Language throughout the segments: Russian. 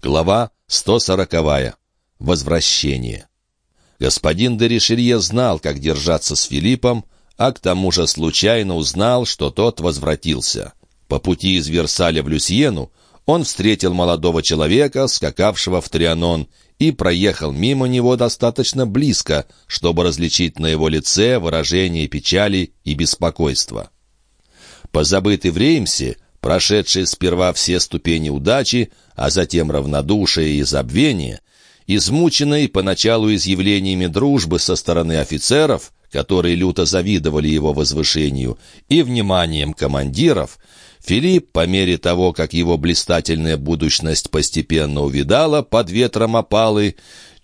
Глава 140. Возвращение. Господин де Ришелье знал, как держаться с Филиппом, а к тому же случайно узнал, что тот возвратился. По пути из Версаля в Люсьену он встретил молодого человека, скакавшего в Трианон, и проехал мимо него достаточно близко, чтобы различить на его лице выражение печали и беспокойства. Позабытый в Реймсе, прошедший сперва все ступени удачи, а затем равнодушие и забвение, измученный поначалу изъявлениями дружбы со стороны офицеров, которые люто завидовали его возвышению, и вниманием командиров, Филипп, по мере того, как его блистательная будущность постепенно увидала под ветром опалы,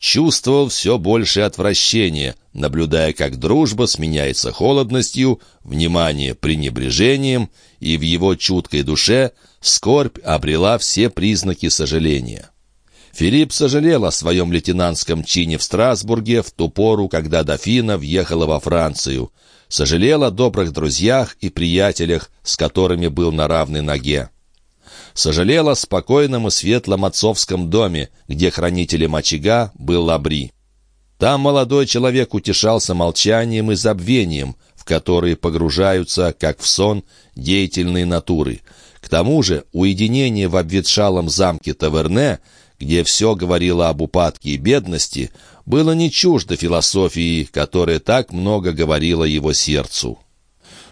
чувствовал все больше отвращения, наблюдая, как дружба сменяется холодностью, внимание — пренебрежением, и в его чуткой душе скорбь обрела все признаки сожаления. Филипп сожалел о своем лейтенантском чине в Страсбурге в ту пору, когда дофина въехала во Францию. Сожалел о добрых друзьях и приятелях, с которыми был на равной ноге сожалел о спокойном и светлом отцовском доме, где хранителем очага был Лабри. Там молодой человек утешался молчанием и забвением, в которые погружаются, как в сон, деятельные натуры. К тому же уединение в обветшалом замке Таверне, где все говорило об упадке и бедности, было не чуждо философии, которая так много говорила его сердцу.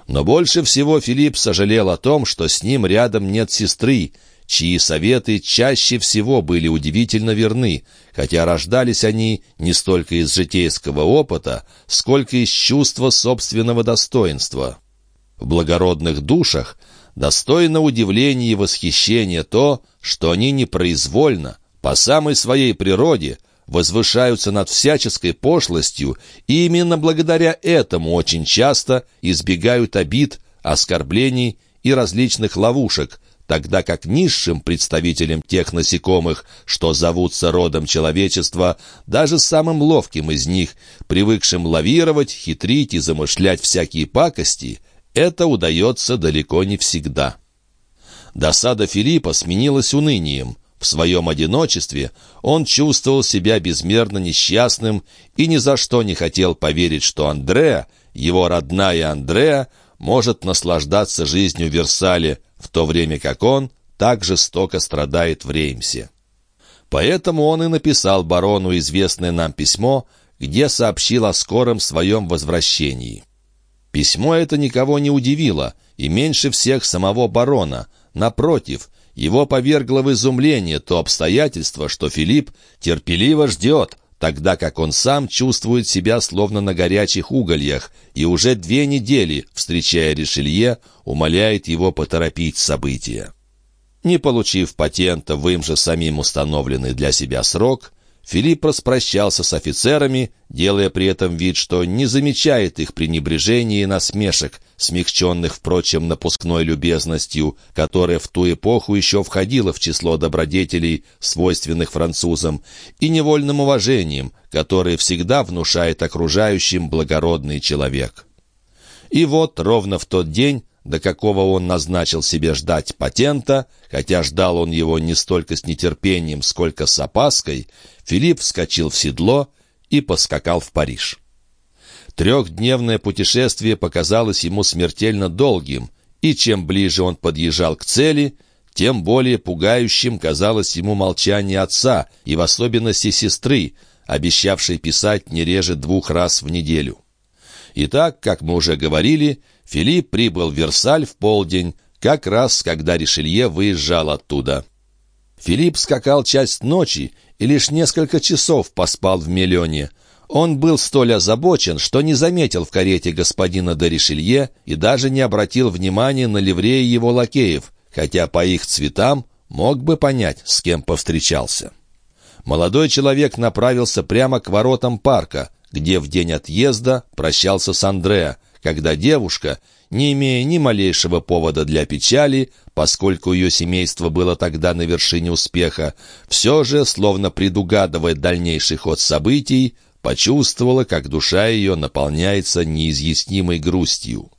Но больше всего Филипп сожалел о том, что с ним рядом нет сестры, чьи советы чаще всего были удивительно верны, хотя рождались они не столько из житейского опыта, сколько из чувства собственного достоинства. В благородных душах достойно удивления и восхищения то, что они непроизвольно, по самой своей природе – возвышаются над всяческой пошлостью, и именно благодаря этому очень часто избегают обид, оскорблений и различных ловушек, тогда как низшим представителям тех насекомых, что зовутся родом человечества, даже самым ловким из них, привыкшим лавировать, хитрить и замышлять всякие пакости, это удается далеко не всегда. Досада Филиппа сменилась унынием. В своем одиночестве он чувствовал себя безмерно несчастным и ни за что не хотел поверить, что Андреа, его родная Андреа, может наслаждаться жизнью в Версале, в то время как он так жестоко страдает в Реймсе. Поэтому он и написал барону известное нам письмо, где сообщил о скором своем возвращении. Письмо это никого не удивило, и меньше всех самого барона. Напротив, его повергло в изумление то обстоятельство, что Филипп терпеливо ждет, тогда как он сам чувствует себя словно на горячих угольях, и уже две недели, встречая Ришелье, умоляет его поторопить события. Не получив патента в им же самим установленный для себя срок, Филипп распрощался с офицерами, делая при этом вид, что не замечает их пренебрежения и насмешек, смягченных, впрочем, напускной любезностью, которая в ту эпоху еще входила в число добродетелей, свойственных французам, и невольным уважением, которое всегда внушает окружающим благородный человек. И вот ровно в тот день, до какого он назначил себе ждать патента, хотя ждал он его не столько с нетерпением, сколько с опаской, Филипп вскочил в седло и поскакал в Париж. Трехдневное путешествие показалось ему смертельно долгим, и чем ближе он подъезжал к цели, тем более пугающим казалось ему молчание отца и в особенности сестры, обещавшей писать не реже двух раз в неделю. Итак, как мы уже говорили, Филипп прибыл в Версаль в полдень, как раз когда Ришелье выезжал оттуда. Филипп скакал часть ночи и лишь несколько часов поспал в Миллионе. Он был столь озабочен, что не заметил в карете господина де Ришелье и даже не обратил внимания на ливреи его лакеев, хотя по их цветам мог бы понять, с кем повстречался. Молодой человек направился прямо к воротам парка, где в день отъезда прощался с Андреа, когда девушка, не имея ни малейшего повода для печали, поскольку ее семейство было тогда на вершине успеха, все же, словно предугадывая дальнейший ход событий, почувствовала, как душа ее наполняется неизъяснимой грустью.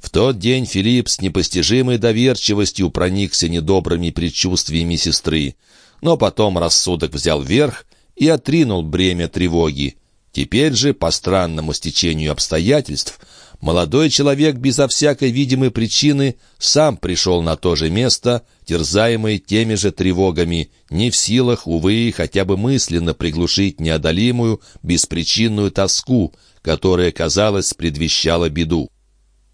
В тот день Филипп с непостижимой доверчивостью проникся недобрыми предчувствиями сестры. Но потом рассудок взял верх и отринул бремя тревоги. Теперь же, по странному стечению обстоятельств, молодой человек безо всякой видимой причины сам пришел на то же место, терзаемый теми же тревогами, не в силах, увы, хотя бы мысленно приглушить неодолимую, беспричинную тоску, которая, казалось, предвещала беду.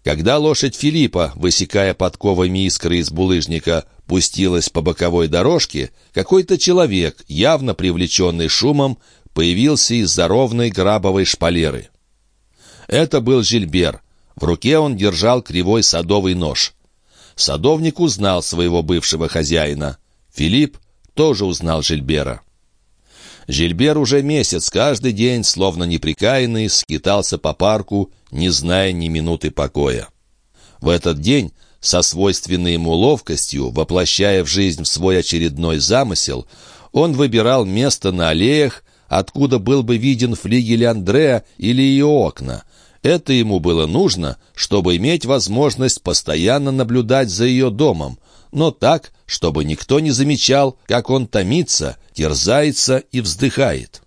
Когда лошадь Филиппа, высекая подковами искры из булыжника, пустилась по боковой дорожке, какой-то человек, явно привлеченный шумом, появился из-за ровной грабовой шпалеры. Это был Жильбер. В руке он держал кривой садовый нож. Садовник узнал своего бывшего хозяина. Филипп тоже узнал Жильбера. Жильбер уже месяц каждый день, словно неприкаянный, скитался по парку, не зная ни минуты покоя. В этот день, со свойственной ему ловкостью, воплощая в жизнь свой очередной замысел, он выбирал место на аллеях, откуда был бы виден флигель Андреа или ее окна. Это ему было нужно, чтобы иметь возможность постоянно наблюдать за ее домом, но так, чтобы никто не замечал, как он томится, терзается и вздыхает.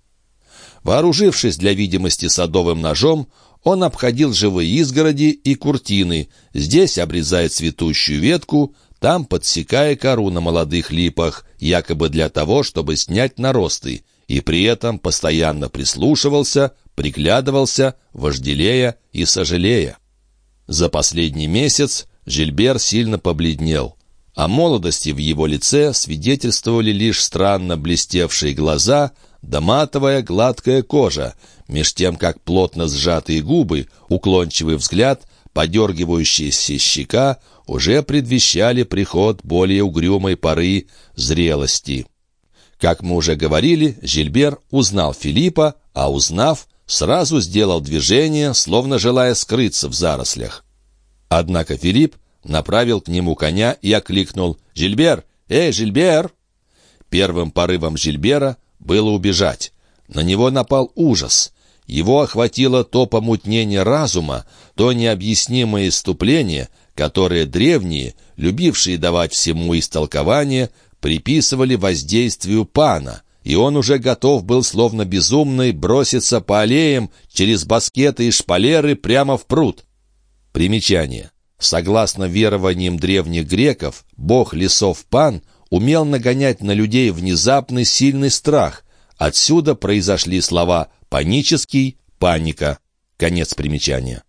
Вооружившись для видимости садовым ножом, он обходил живые изгороди и куртины, здесь обрезая цветущую ветку, там подсекая кору на молодых липах, якобы для того, чтобы снять наросты, и при этом постоянно прислушивался, приглядывался, вожделея и сожалея. За последний месяц Жильбер сильно побледнел. О молодости в его лице свидетельствовали лишь странно блестевшие глаза да матовая гладкая кожа, меж тем как плотно сжатые губы, уклончивый взгляд, подергивающаяся щека уже предвещали приход более угрюмой поры зрелости. Как мы уже говорили, Жильбер узнал Филиппа, а узнав, сразу сделал движение, словно желая скрыться в зарослях. Однако Филипп направил к нему коня и окликнул «Жильбер! Эй, Жильбер!» Первым порывом Жильбера было убежать. На него напал ужас. Его охватило то помутнение разума, то необъяснимое иступление, которое древние, любившие давать всему истолкование, приписывали воздействию пана, и он уже готов был, словно безумный, броситься по аллеям через баскеты и шпалеры прямо в пруд. Примечание. Согласно верованиям древних греков, бог лесов Пан умел нагонять на людей внезапный сильный страх. Отсюда произошли слова «панический», «паника». Конец примечания.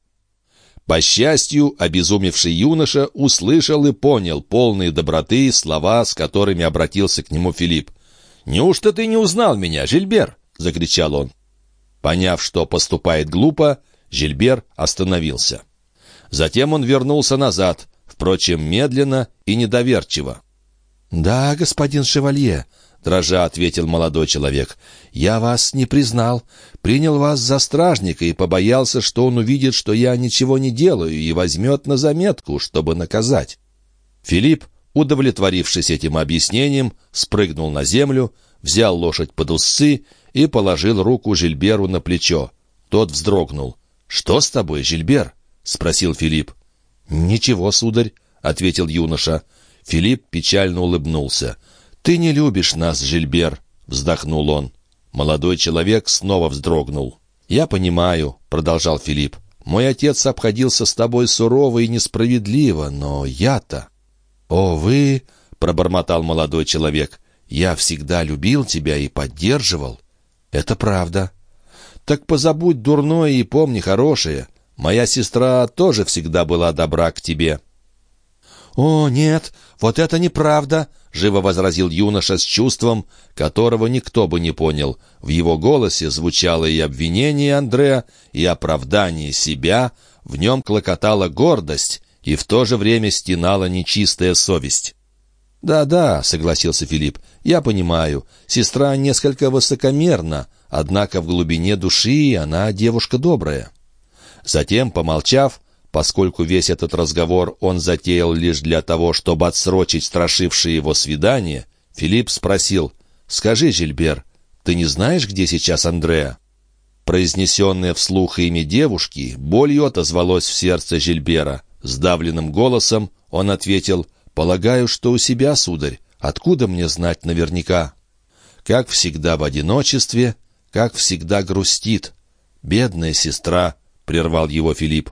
По счастью, обезумевший юноша услышал и понял полные доброты слова, с которыми обратился к нему Филипп. «Неужто ты не узнал меня, Жильбер?» — закричал он. Поняв, что поступает глупо, Жильбер остановился. Затем он вернулся назад, впрочем, медленно и недоверчиво. «Да, господин Шевалье», — дрожа ответил молодой человек, — «я вас не признал, принял вас за стражника и побоялся, что он увидит, что я ничего не делаю и возьмет на заметку, чтобы наказать». Филипп, удовлетворившись этим объяснением, спрыгнул на землю, взял лошадь под усы и положил руку Жильберу на плечо. Тот вздрогнул. «Что с тобой, Жильбер?» — спросил Филипп. «Ничего, сударь», — ответил юноша. Филипп печально улыбнулся. «Ты не любишь нас, Жильбер», — вздохнул он. Молодой человек снова вздрогнул. «Я понимаю», — продолжал Филипп. «Мой отец обходился с тобой сурово и несправедливо, но я-то...» «О, вы...» — пробормотал молодой человек. «Я всегда любил тебя и поддерживал». «Это правда». «Так позабудь дурное и помни хорошее. Моя сестра тоже всегда была добра к тебе». «О, нет, вот это неправда!» — живо возразил юноша с чувством, которого никто бы не понял. В его голосе звучало и обвинение Андреа, и оправдание себя, в нем клокотала гордость, и в то же время стенала нечистая совесть. «Да-да», — согласился Филипп, — «я понимаю, сестра несколько высокомерна, однако в глубине души она девушка добрая». Затем, помолчав, поскольку весь этот разговор он затеял лишь для того, чтобы отсрочить страшившее его свидание, Филипп спросил, «Скажи, Жильбер, ты не знаешь, где сейчас Андреа?» Произнесенное вслух имя девушки болью отозвалось в сердце Жильбера. Сдавленным голосом он ответил, «Полагаю, что у себя, сударь. Откуда мне знать наверняка?» Как всегда в одиночестве, как всегда грустит. Бедная сестра, — прервал его Филипп.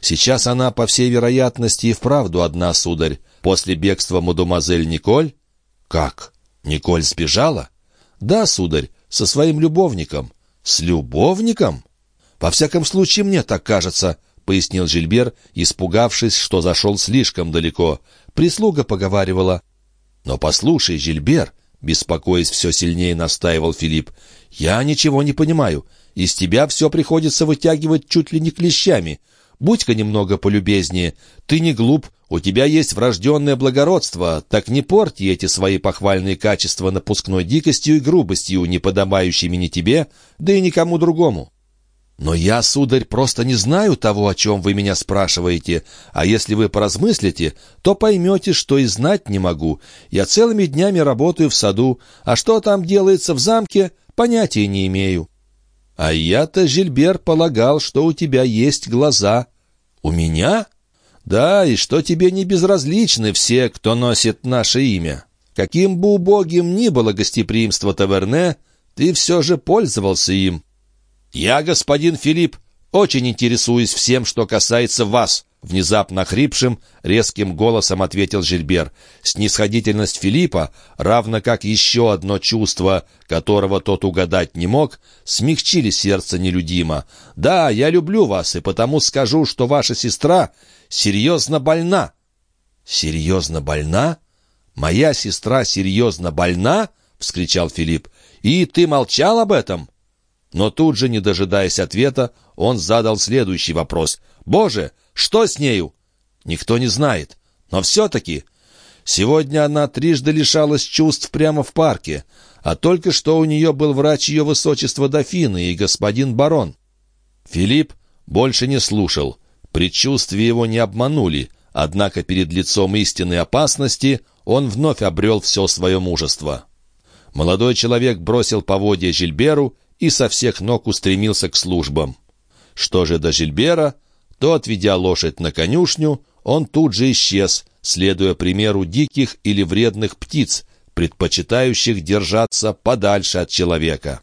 Сейчас она, по всей вероятности, и вправду одна, сударь. После бегства мадемуазель Николь? Как? Николь сбежала? Да, сударь, со своим любовником. С любовником? Во всяком случае, мне так кажется, — пояснил Жильбер, испугавшись, что зашел слишком далеко. Прислуга поговаривала. «Но послушай, Жильбер», — беспокоясь все сильнее настаивал Филипп, — «я ничего не понимаю. Из тебя все приходится вытягивать чуть ли не клещами. Будь-ка немного полюбезнее. Ты не глуп, у тебя есть врожденное благородство, так не порти эти свои похвальные качества напускной дикостью и грубостью, не подобающими ни тебе, да и никому другому. Но я, сударь, просто не знаю того, о чем вы меня спрашиваете, а если вы поразмыслите, то поймете, что и знать не могу. Я целыми днями работаю в саду, а что там делается в замке, понятия не имею. А я-то, Жильбер, полагал, что у тебя есть глаза. У меня? Да, и что тебе не безразличны все, кто носит наше имя. Каким бы убогим ни было гостеприимство Таверне, ты все же пользовался им. Я, господин Филипп, очень интересуюсь всем, что касается вас. Внезапно хрипшим, резким голосом ответил Жильбер. Снисходительность Филиппа, равно как еще одно чувство, которого тот угадать не мог, смягчили сердце нелюдимо. «Да, я люблю вас, и потому скажу, что ваша сестра серьезно больна». «Серьезно больна? Моя сестра серьезно больна?» — вскричал Филипп. «И ты молчал об этом?» Но тут же, не дожидаясь ответа, он задал следующий вопрос. «Боже, что с нею?» «Никто не знает. Но все-таки...» Сегодня она трижды лишалась чувств прямо в парке, а только что у нее был врач ее высочества дофины и господин барон. Филипп больше не слушал. Предчувствия его не обманули, однако перед лицом истинной опасности он вновь обрел все свое мужество. Молодой человек бросил поводья Жильберу и со всех ног устремился к службам. Что же до Жильбера, то, отведя лошадь на конюшню, он тут же исчез, следуя примеру диких или вредных птиц, предпочитающих держаться подальше от человека.